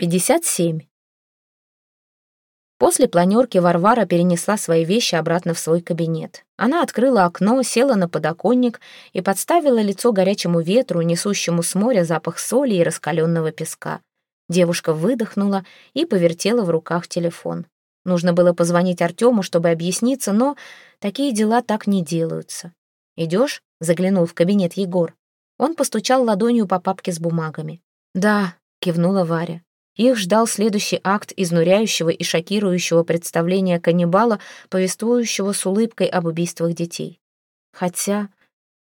57. После планерки Варвара перенесла свои вещи обратно в свой кабинет. Она открыла окно, села на подоконник и подставила лицо горячему ветру, несущему с моря запах соли и раскаленного песка. Девушка выдохнула и повертела в руках телефон. Нужно было позвонить Артему, чтобы объясниться, но такие дела так не делаются. «Идешь?» — заглянул в кабинет Егор. Он постучал ладонью по папке с бумагами. «Да», — кивнула Варя. Их ждал следующий акт изнуряющего и шокирующего представления каннибала, повествующего с улыбкой об убийствах детей. Хотя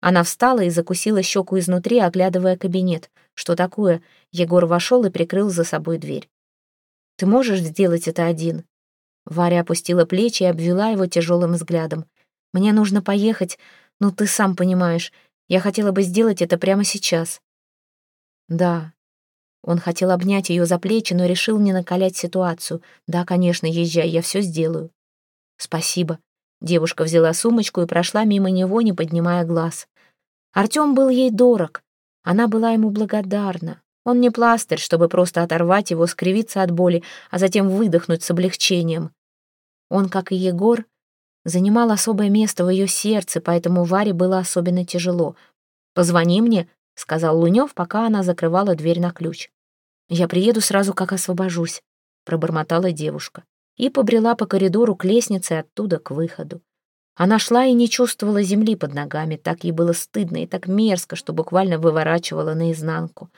она встала и закусила щеку изнутри, оглядывая кабинет. Что такое? Егор вошел и прикрыл за собой дверь. «Ты можешь сделать это один?» Варя опустила плечи и обвела его тяжелым взглядом. «Мне нужно поехать, ну ты сам понимаешь. Я хотела бы сделать это прямо сейчас». «Да, он хотел обнять ее за плечи, но решил не накалять ситуацию. «Да, конечно, езжай, я все сделаю». «Спасибо». Девушка взяла сумочку и прошла мимо него, не поднимая глаз. Артем был ей дорог. Она была ему благодарна. Он не пластырь, чтобы просто оторвать его, скривиться от боли, а затем выдохнуть с облегчением. Он, как и Егор, занимал особое место в ее сердце, поэтому Варе было особенно тяжело. «Позвони мне», — сказал Лунев, пока она закрывала дверь на ключ. «Я приеду сразу, как освобожусь», — пробормотала девушка и побрела по коридору к лестнице оттуда к выходу. Она шла и не чувствовала земли под ногами, так ей было стыдно и так мерзко, что буквально выворачивала наизнанку.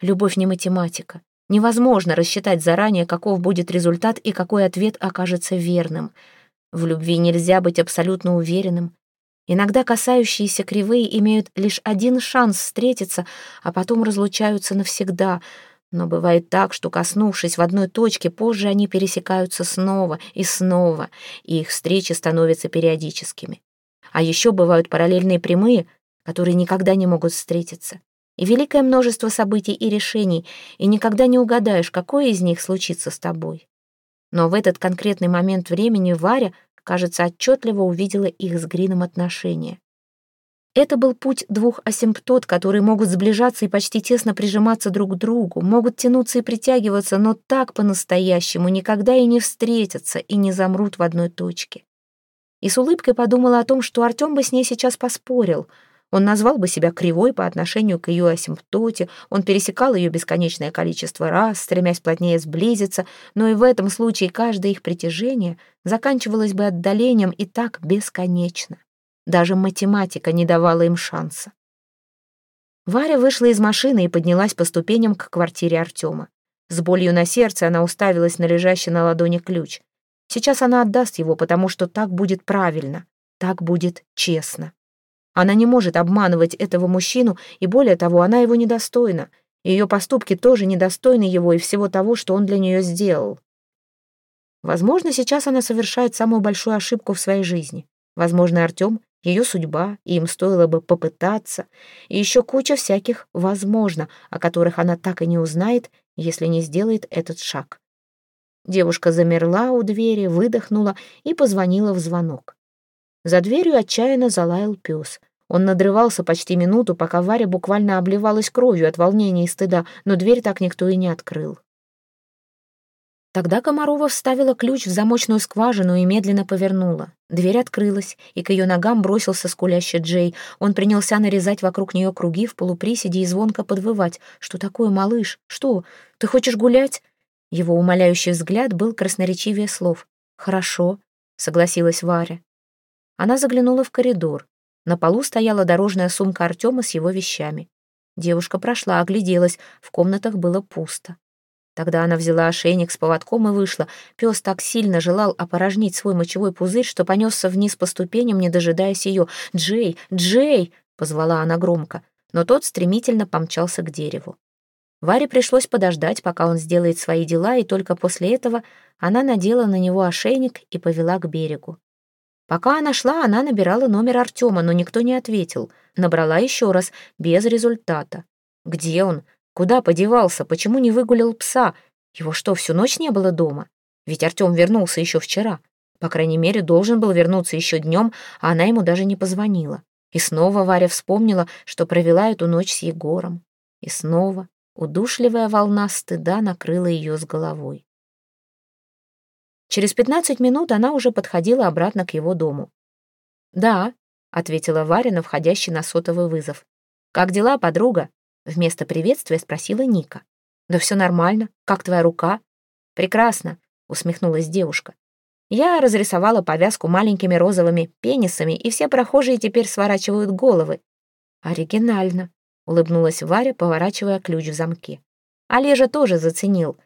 Любовь не математика. Невозможно рассчитать заранее, каков будет результат и какой ответ окажется верным. В любви нельзя быть абсолютно уверенным. Иногда касающиеся кривые имеют лишь один шанс встретиться, а потом разлучаются навсегда — но бывает так, что, коснувшись в одной точке, позже они пересекаются снова и снова, и их встречи становятся периодическими. А еще бывают параллельные прямые, которые никогда не могут встретиться. И великое множество событий и решений, и никогда не угадаешь, какое из них случится с тобой. Но в этот конкретный момент времени Варя, кажется, отчетливо увидела их с Грином отношения. Это был путь двух асимптот, которые могут сближаться и почти тесно прижиматься друг к другу, могут тянуться и притягиваться, но так по-настоящему никогда и не встретятся и не замрут в одной точке. И с улыбкой подумала о том, что Артем бы с ней сейчас поспорил. Он назвал бы себя кривой по отношению к ее асимптоте, он пересекал ее бесконечное количество раз, стремясь плотнее сблизиться, но и в этом случае каждое их притяжение заканчивалось бы отдалением и так бесконечно. Даже математика не давала им шанса. Варя вышла из машины и поднялась по ступеням к квартире Артема. С болью на сердце она уставилась на лежащий на ладони ключ. Сейчас она отдаст его, потому что так будет правильно, так будет честно. Она не может обманывать этого мужчину, и более того, она его недостойна. Ее поступки тоже недостойны его и всего того, что он для нее сделал. Возможно, сейчас она совершает самую большую ошибку в своей жизни. Возможно, Артем ее судьба, и им стоило бы попытаться, и еще куча всяких «возможно», о которых она так и не узнает, если не сделает этот шаг. Девушка замерла у двери, выдохнула и позвонила в звонок. За дверью отчаянно залаял пес. Он надрывался почти минуту, пока Варя буквально обливалась кровью от волнения и стыда, но дверь так никто и не открыл. Тогда Комарова вставила ключ в замочную скважину и медленно повернула. Дверь открылась, и к ее ногам бросился скулящий Джей. Он принялся нарезать вокруг нее круги в полуприседе и звонко подвывать. «Что такое, малыш? Что? Ты хочешь гулять?» Его умоляющий взгляд был красноречивее слов. «Хорошо», — согласилась Варя. Она заглянула в коридор. На полу стояла дорожная сумка Артема с его вещами. Девушка прошла, огляделась. В комнатах было пусто. Тогда она взяла ошейник с поводком и вышла. Пес так сильно желал опорожнить свой мочевой пузырь, что понесся вниз по ступеням, не дожидаясь ее. «Джей! Джей!» — позвала она громко, но тот стремительно помчался к дереву. Варе пришлось подождать, пока он сделает свои дела, и только после этого она надела на него ошейник и повела к берегу. Пока она шла, она набирала номер Артема, но никто не ответил. Набрала еще раз, без результата. «Где он?» Куда подевался? Почему не выгулял пса? Его что, всю ночь не было дома? Ведь Артем вернулся еще вчера. По крайней мере, должен был вернуться еще днем, а она ему даже не позвонила. И снова Варя вспомнила, что провела эту ночь с Егором. И снова Удушливая волна стыда накрыла ее с головой. Через пятнадцать минут она уже подходила обратно к его дому. «Да», — ответила Варя на входящий на сотовый вызов. «Как дела, подруга?» Вместо приветствия спросила Ника. «Да все нормально. Как твоя рука?» «Прекрасно», — усмехнулась девушка. «Я разрисовала повязку маленькими розовыми пенисами, и все прохожие теперь сворачивают головы». «Оригинально», улыбнулась Варя, поворачивая ключ в замке. Олежа тоже заценил.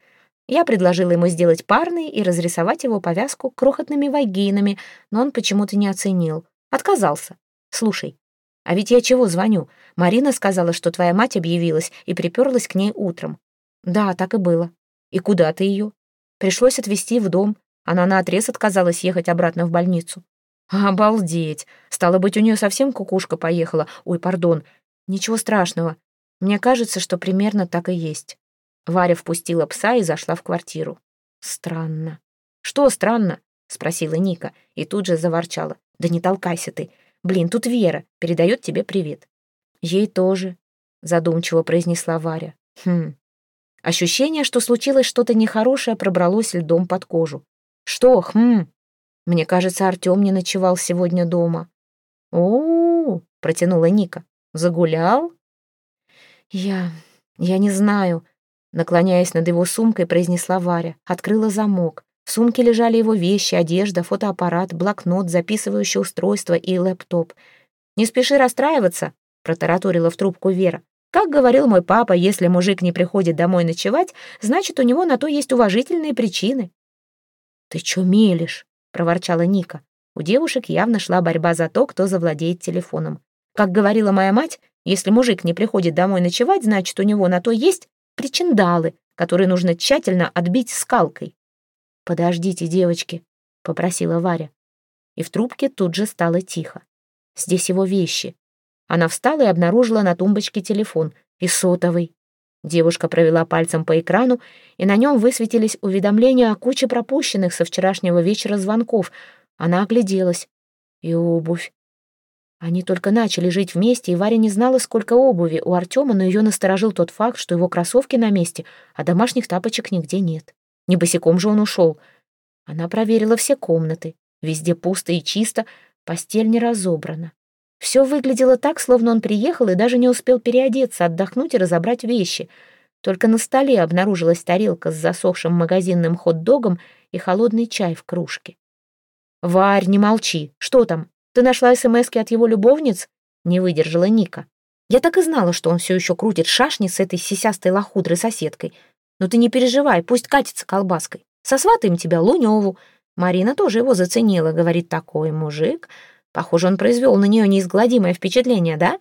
Я предложила ему сделать парный и разрисовать его повязку крохотными вагинами, но он почему-то не оценил. Отказался. Слушай, а ведь я чего звоню? Марина сказала, что твоя мать объявилась и приперлась к ней утром. Да, так и было. И куда ты ее? Пришлось отвезти в дом. Она наотрез отказалась ехать обратно в больницу. Обалдеть! Стало быть, у нее совсем кукушка поехала. Ой, пардон, Ничего страшного. Мне кажется, что примерно так и есть. Варя впустила пса и зашла в квартиру. Странно. Что странно? Спросила Ника и тут же заворчала. Да не толкайся ты. Блин, тут Вера передает тебе привет. Ей тоже, задумчиво произнесла Варя. Хм. Ощущение, что случилось что-то нехорошее, пробралось льдом под кожу. Что, хм? Мне кажется, Артем не ночевал сегодня дома. О, -о, -о протянула Ника. Загулял? Я... я не знаю. Наклоняясь над его сумкой, произнесла Варя. Открыла замок. В сумке лежали его вещи, одежда, фотоаппарат, блокнот, записывающее устройство и лэптоп. «Не спеши расстраиваться», — протараторила в трубку Вера. «Как говорил мой папа, если мужик не приходит домой ночевать, значит, у него на то есть уважительные причины». «Ты чё мелешь?» — проворчала Ника. У девушек явно шла борьба за то, кто завладеет телефоном. Как говорила моя мать, если мужик не приходит домой ночевать, значит, у него на то есть причиндалы, которые нужно тщательно отбить скалкой. «Подождите, девочки», — попросила Варя. И в трубке тут же стало тихо. Здесь его вещи. Она встала и обнаружила на тумбочке телефон и сотовый. Девушка провела пальцем по экрану, и на нем высветились уведомления о куче пропущенных со вчерашнего вечера звонков. Она огляделась. И обувь. Они только начали жить вместе, и Варя не знала, сколько обуви у Артема, но ее насторожил тот факт, что его кроссовки на месте, а домашних тапочек нигде нет. Не босиком же он ушел. Она проверила все комнаты. Везде пусто и чисто, постель не разобрана. Все выглядело так, словно он приехал и даже не успел переодеться, отдохнуть и разобрать вещи. Только на столе обнаружилась тарелка с засохшим магазинным хот-догом и холодный чай в кружке. «Варь, не молчи. Что там?» Ты нашла СМСки от его любовниц?» Не выдержала Ника. «Я так и знала, что он все еще крутит шашни с этой сисястой лохудрой соседкой. Но ты не переживай, пусть катится колбаской. Сосватаем тебя Луневу. Марина тоже его заценила, говорит, такой мужик. Похоже, он произвел на нее неизгладимое впечатление, да?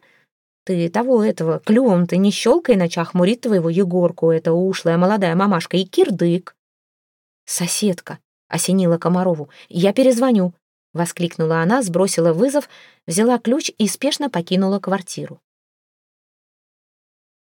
Ты того этого, клювом ты не щелкай, иначе охмурит твоего Егорку, эта ушлая молодая мамашка, и кирдык. Соседка, осенила Комарову, я перезвоню. Воскликнула она, сбросила вызов, взяла ключ и спешно покинула квартиру.